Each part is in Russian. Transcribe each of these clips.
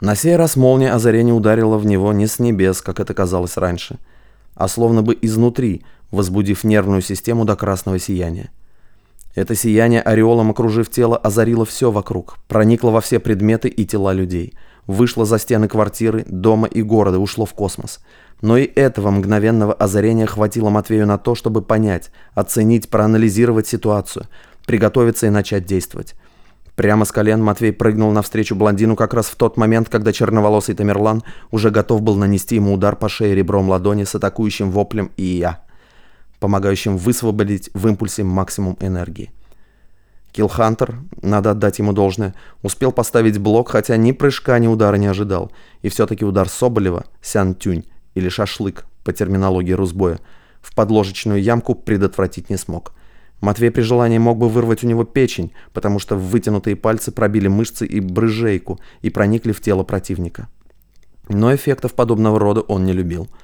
На сей раз молния озарения ударила в него не с небес, как это казалось раньше, а словно бы изнутри, возбудив нервную систему до красного сияния. Это сияние, ореолом окружив тело, озарило все вокруг, проникло во все предметы и тела людей, вышло за стены квартиры, дома и города, ушло в космос. Но и этого мгновенного озарения хватило Матвею на то, чтобы понять, оценить, проанализировать ситуацию, приготовиться и начать действовать. Прямо с колен Матвей прыгнул навстречу блондину как раз в тот момент, когда черноволосый Тамерлан уже готов был нанести ему удар по шее ребром ладони с атакующим воплем и я помогающим высвободить в импульсе максимум энергии. Киллхантер, надо отдать ему должное, успел поставить блок, хотя ни прыжка, ни удара не ожидал. И все-таки удар Соболева, Сян-Тюнь или шашлык, по терминологии Русбоя, в подложечную ямку предотвратить не смог. Матвей при желании мог бы вырвать у него печень, потому что вытянутые пальцы пробили мышцы и брыжейку и проникли в тело противника. Но эффектов подобного рода он не любил –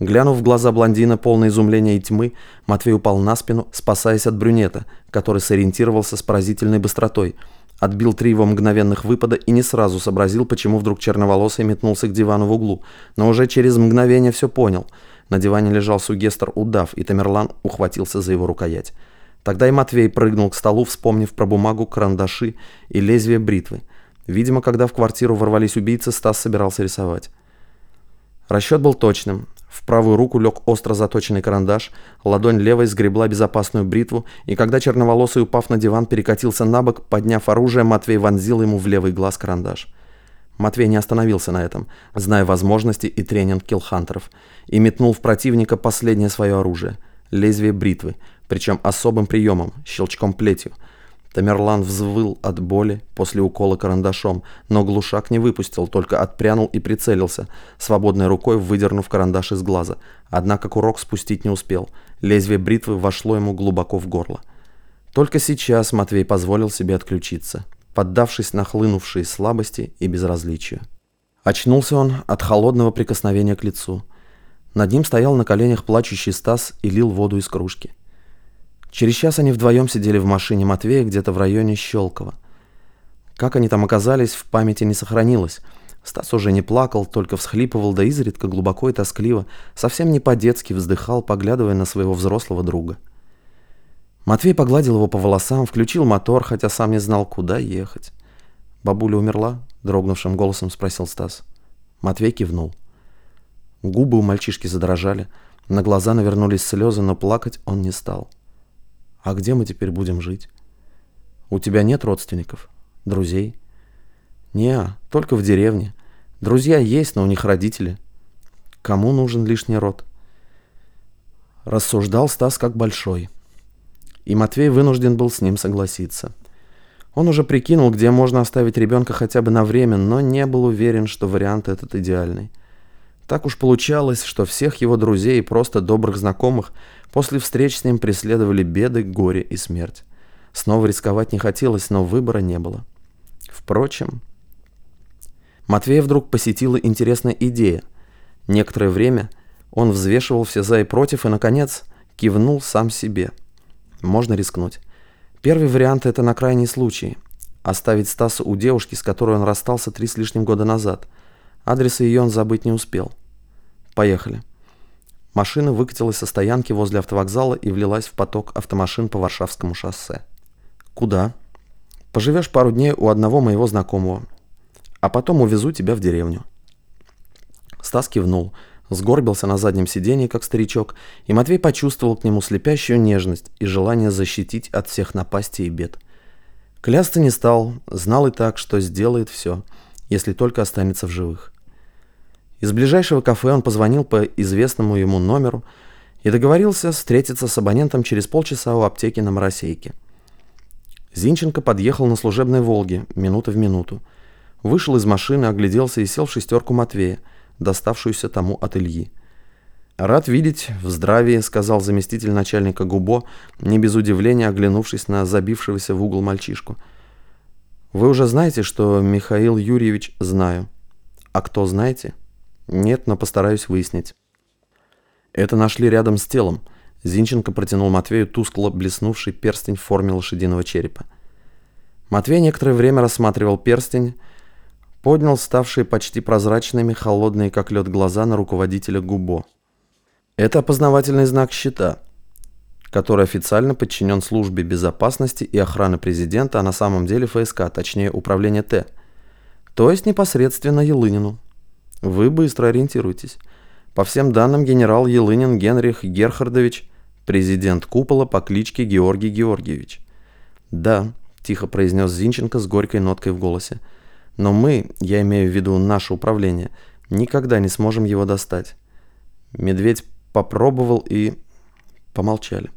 Глянув в глаза блондина, полное изумления и тьмы, Матвей упал на спину, спасаясь от брюнета, который сориентировался с поразительной быстротой, отбил три его мгновенных выпада и не сразу сообразил, почему вдруг черноволосый метнулся к дивану в углу, но уже через мгновение все понял. На диване лежал сугестр удав, и Тамерлан ухватился за его рукоять. Тогда и Матвей прыгнул к столу, вспомнив про бумагу, карандаши и лезвие бритвы. Видимо, когда в квартиру ворвались убийцы, Стас собирался рисовать. Расчет был точным. В правую руку лег остро заточенный карандаш, ладонь левой сгребла безопасную бритву, и когда черноволосый, упав на диван, перекатился на бок, подняв оружие, Матвей вонзил ему в левый глаз карандаш. Матвей не остановился на этом, зная возможности и тренинг киллхантеров, и метнул в противника последнее свое оружие – лезвие бритвы, причем особым приемом – щелчком плетью – Тамерлан взвыл от боли после укола карандашом, но глушак не выпустил, только отпрянул и прицелился, свободной рукой выдернув карандаш из глаза. Однако курок спустить не успел. Лезвие бритвы вошло ему глубоко в горло. Только сейчас Матвей позволил себе отключиться, поддавшись нахлынувшей слабости и безразличию. Очнулся он от холодного прикосновения к лицу. Над ним стоял на коленях плачущий Стас и лил воду из кружки. Через час они вдвоем сидели в машине Матвея где-то в районе Щелково. Как они там оказались, в памяти не сохранилось. Стас уже не плакал, только всхлипывал, да изредка глубоко и тоскливо, совсем не по-детски вздыхал, поглядывая на своего взрослого друга. Матвей погладил его по волосам, включил мотор, хотя сам не знал, куда ехать. «Бабуля умерла?» – дрогнувшим голосом спросил Стас. Матвей кивнул. Губы у мальчишки задрожали, на глаза навернулись слезы, но плакать он не стал. А где мы теперь будем жить? У тебя нет родственников? Друзей? Не, только в деревне. Друзья есть, но у них родители. Кому нужен лишний род? Рассуждал Стас как большой. И Матвей вынужден был с ним согласиться. Он уже прикинул, где можно оставить ребенка хотя бы на время, но не был уверен, что вариант этот идеальный. Так уж получалось, что всех его друзей и просто добрых знакомых после встреч с ним преследовали беды, горе и смерть. Снова рисковать не хотелось, но выбора не было. Впрочем, Матвея вдруг посетила интересная идея. Некоторое время он взвешивал все за и против и, наконец, кивнул сам себе. Можно рискнуть. Первый вариант – это на крайний случай. Оставить Стаса у девушки, с которой он расстался три с лишним года назад – Адреса ее он забыть не успел. Поехали. Машина выкатилась со стоянки возле автовокзала и влилась в поток автомашин по Варшавскому шоссе. «Куда?» «Поживешь пару дней у одного моего знакомого, а потом увезу тебя в деревню». Стас кивнул, сгорбился на заднем сиденье, как старичок, и Матвей почувствовал к нему слепящую нежность и желание защитить от всех напастей и бед. Клясться не стал, знал и так, что сделает все, если только останется в живых. Из ближайшего кафе он позвонил по известному ему номеру и договорился встретиться с абонентом через полчаса у аптеки на Моросейке. Зинченко подъехал на служебной «Волге» минута в минуту. Вышел из машины, огляделся и сел в шестерку Матвея, доставшуюся тому от Ильи. «Рад видеть в здравии», — сказал заместитель начальника ГУБО, не без удивления оглянувшись на забившегося в угол мальчишку. «Вы уже знаете, что Михаил Юрьевич знаю. А кто знаете?» Нет, но постараюсь выяснить. Это нашли рядом с телом. Зинченко протянул Матвею тускло блеснувший перстень в форме лошадиного черепа. Матвей некоторое время рассматривал перстень, поднял ставшие почти прозрачными, холодные как лед глаза на руководителя Губо. Это опознавательный знак щита, который официально подчинен службе безопасности и охраны президента, а на самом деле ФСК, точнее управление Т, то есть непосредственно Елынину. Вы быстро ориентируйтесь. По всем данным, генерал Елынин Генрих Герхардович, президент Купола по кличке Георгий Георгиевич. Да, тихо произнес Зинченко с горькой ноткой в голосе. Но мы, я имею в виду наше управление, никогда не сможем его достать. Медведь попробовал и... Помолчали.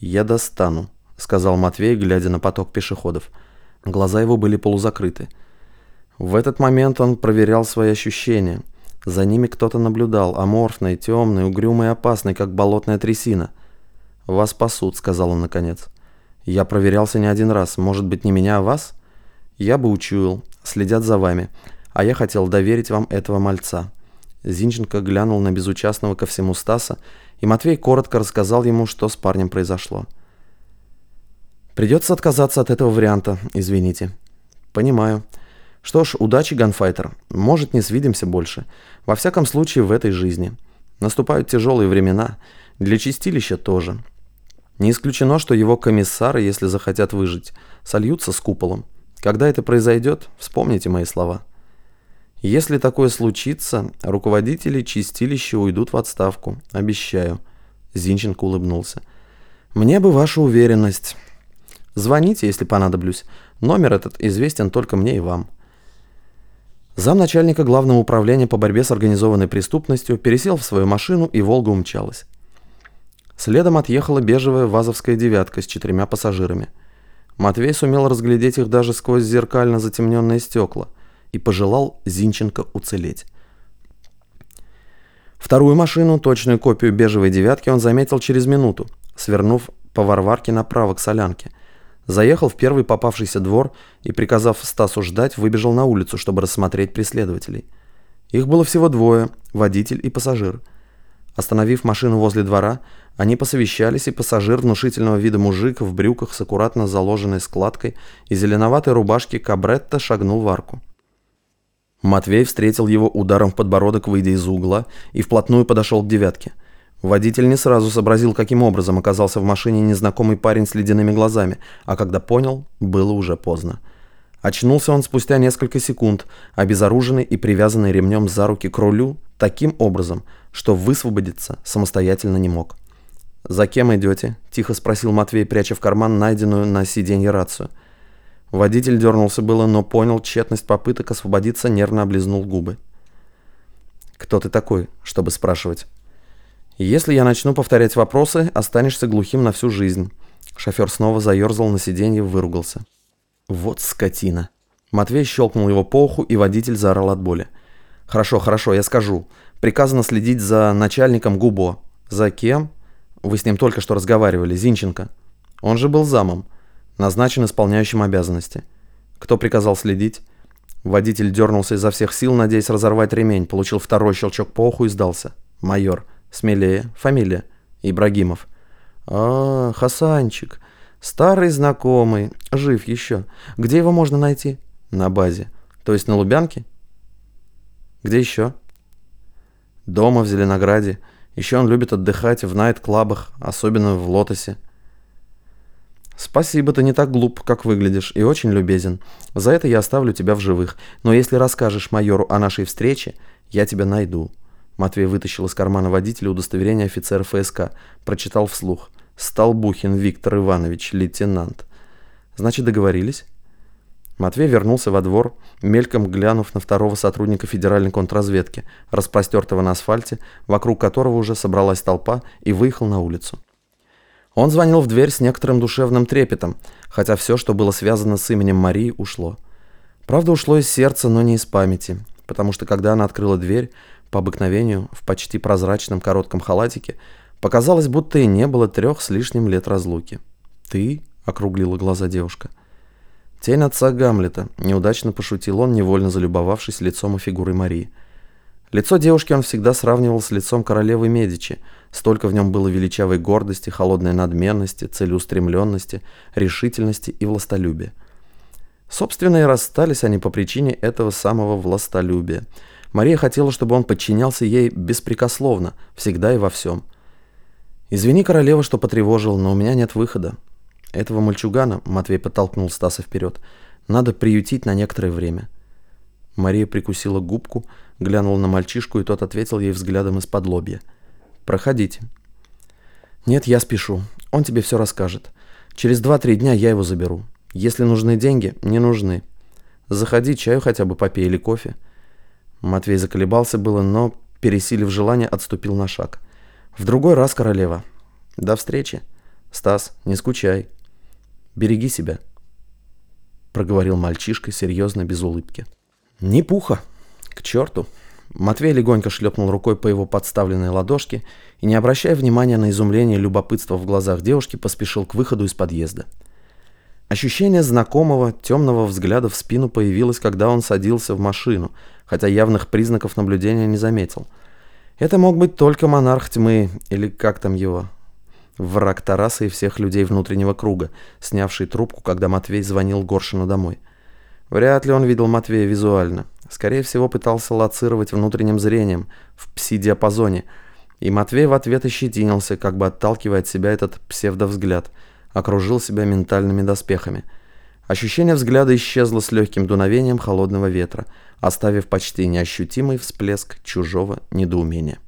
«Я достану», — сказал Матвей, глядя на поток пешеходов. Глаза его были полузакрыты. В этот момент он проверял свои ощущения. За ними кто-то наблюдал, аморфный, темный, угрюмый и опасный, как болотная трясина. «Вас пасут», — сказал он наконец. «Я проверялся не один раз. Может быть, не меня, а вас?» «Я бы учуял. Следят за вами. А я хотел доверить вам этого мальца». Зинченко глянул на безучастного ко всему Стаса, и Матвей коротко рассказал ему, что с парнем произошло. «Придется отказаться от этого варианта, извините». «Понимаю. Что ж, удачи, ганфайтер. Может, не свидимся больше. Во всяком случае, в этой жизни. Наступают тяжелые времена. Для чистилища тоже. Не исключено, что его комиссары, если захотят выжить, сольются с куполом. Когда это произойдет, вспомните мои слова». Если такое случится, руководители чистилища уйдут в отставку. Обещаю. Зинченко улыбнулся. Мне бы ваша уверенность. Звоните, если понадоблюсь. Номер этот известен только мне и вам. Замначальника главного управления по борьбе с организованной преступностью пересел в свою машину и «Волга» умчалась. Следом отъехала бежевая вазовская девятка с четырьмя пассажирами. Матвей сумел разглядеть их даже сквозь зеркально затемненные стекла – и пожелал Зинченко уцелеть. Вторую машину, точную копию бежевой девятки, он заметил через минуту, свернув по Варварке направо к Солянке. Заехал в первый попавшийся двор и, приказав Стасу ждать, выбежал на улицу, чтобы рассмотреть преследователей. Их было всего двое, водитель и пассажир. Остановив машину возле двора, они посовещались, и пассажир внушительного вида мужик в брюках с аккуратно заложенной складкой и зеленоватой рубашке кабретта шагнул в арку. Матвей встретил его ударом в подбородок, выйдя из угла, и вплотную подошел к девятке. Водитель не сразу сообразил, каким образом оказался в машине незнакомый парень с ледяными глазами, а когда понял, было уже поздно. Очнулся он спустя несколько секунд, обезоруженный и привязанный ремнем за руки к рулю таким образом, что высвободиться самостоятельно не мог. «За кем идете?» – тихо спросил Матвей, пряча в карман найденную на сиденье рацию – Водитель дернулся было, но понял тщетность попыток освободиться, нервно облизнул губы. «Кто ты такой, чтобы спрашивать?» «Если я начну повторять вопросы, останешься глухим на всю жизнь». Шофер снова заерзал на сиденье, выругался. «Вот скотина!» Матвей щелкнул его по уху, и водитель заорал от боли. «Хорошо, хорошо, я скажу. Приказано следить за начальником Губо». «За кем?» «Вы с ним только что разговаривали, Зинченко». «Он же был замом». Назначен исполняющим обязанности. Кто приказал следить? Водитель дернулся изо всех сил, надеясь разорвать ремень. Получил второй щелчок по уху и сдался. Майор. Смелее. Фамилия. Ибрагимов. А, Хасанчик. Старый знакомый. Жив еще. Где его можно найти? На базе. То есть на Лубянке? Где еще? Дома в Зеленограде. Еще он любит отдыхать в найт-клабах, особенно в Лотосе. «Спасибо, ты не так глуп, как выглядишь, и очень любезен. За это я оставлю тебя в живых. Но если расскажешь майору о нашей встрече, я тебя найду». Матвей вытащил из кармана водителя удостоверение офицера ФСК, прочитал вслух. «Столбухин Виктор Иванович, лейтенант». «Значит, договорились?» Матвей вернулся во двор, мельком глянув на второго сотрудника федеральной контрразведки, распростертого на асфальте, вокруг которого уже собралась толпа, и выехал на улицу. Он звонил в дверь с некоторым душевным трепетом, хотя все, что было связано с именем Марии, ушло. Правда, ушло из сердца, но не из памяти, потому что когда она открыла дверь, по обыкновению, в почти прозрачном коротком халатике, показалось, будто и не было трех с лишним лет разлуки. «Ты?» — округлила глаза девушка. «Тень отца Гамлета», — неудачно пошутил он, невольно залюбовавшись лицом и фигурой Марии. Лицо девушки он всегда сравнивал с лицом королевы Медичи. Столько в нем было величавой гордости, холодной надменности, целеустремленности, решительности и властолюбия. Собственно, и расстались они по причине этого самого властолюбия. Мария хотела, чтобы он подчинялся ей беспрекословно, всегда и во всем. «Извини, королева, что потревожил, но у меня нет выхода. Этого мальчугана, — Матвей подтолкнул Стаса вперед, — надо приютить на некоторое время». Мария прикусила губку, глянула на мальчишку, и тот ответил ей взглядом из-под лобья. «Проходите». «Нет, я спешу. Он тебе все расскажет. Через два-три дня я его заберу. Если нужны деньги, не нужны. Заходи, чаю хотя бы попей или кофе». Матвей заколебался было, но, пересилив желание, отступил на шаг. «В другой раз, королева. До встречи. Стас, не скучай. Береги себя», — проговорил мальчишка серьезно, без улыбки. «Не пуха. К черту». Матвей легонько шлепнул рукой по его подставленной ладошке и, не обращая внимания на изумление и любопытство в глазах девушки, поспешил к выходу из подъезда. Ощущение знакомого, темного взгляда в спину появилось, когда он садился в машину, хотя явных признаков наблюдения не заметил. Это мог быть только монарх тьмы, или как там его, враг Тараса и всех людей внутреннего круга, снявший трубку, когда Матвей звонил Горшину домой. Вряд ли он видел Матвея визуально. Скорее всего, пытался лоцировать внутренним зрением, в пси-диапазоне, и Матвей в ответ ощетинился, как бы отталкивая от себя этот псевдовзгляд – окружил себя ментальными доспехами. Ощущение взгляда исчезло с легким дуновением холодного ветра, оставив почти неощутимый всплеск чужого недоумения.